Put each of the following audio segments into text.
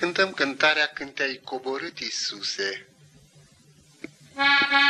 cântăm cântarea Când te-ai coborât, Iisuse. Thank you.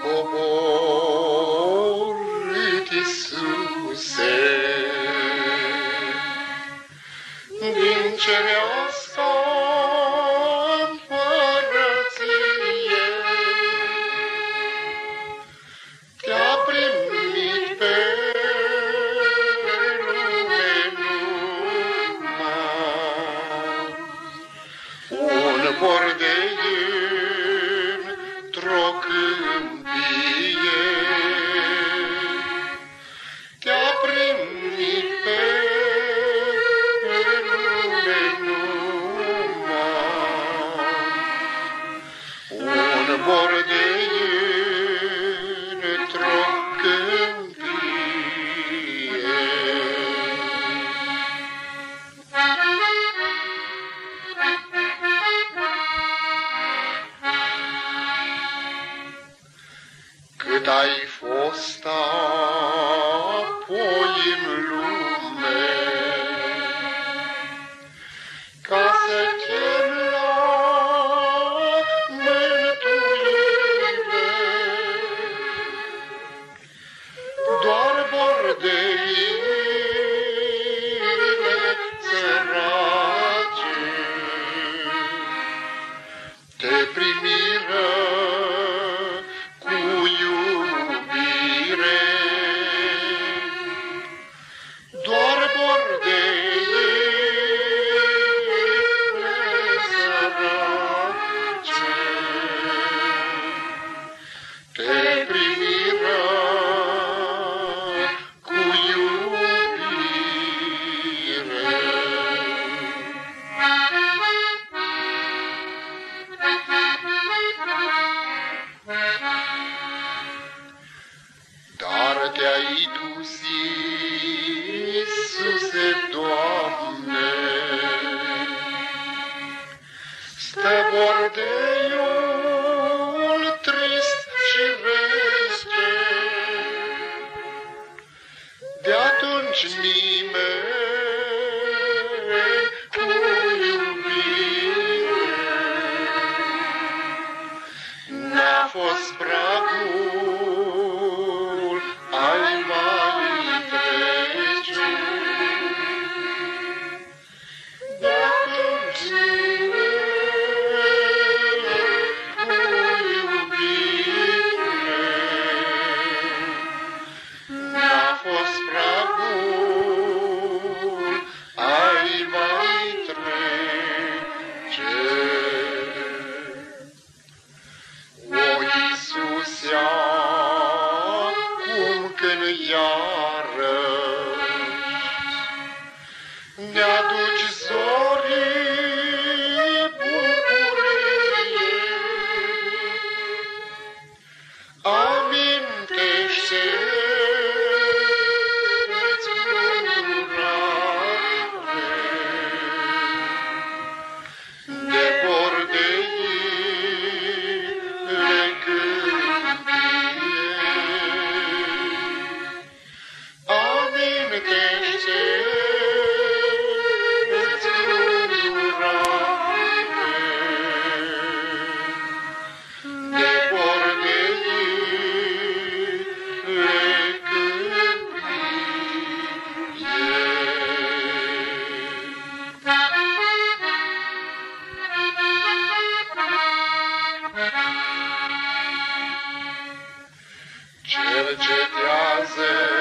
coborât Iisuse din cerească. cât ai fost apoi în lume. Yeah. blessed.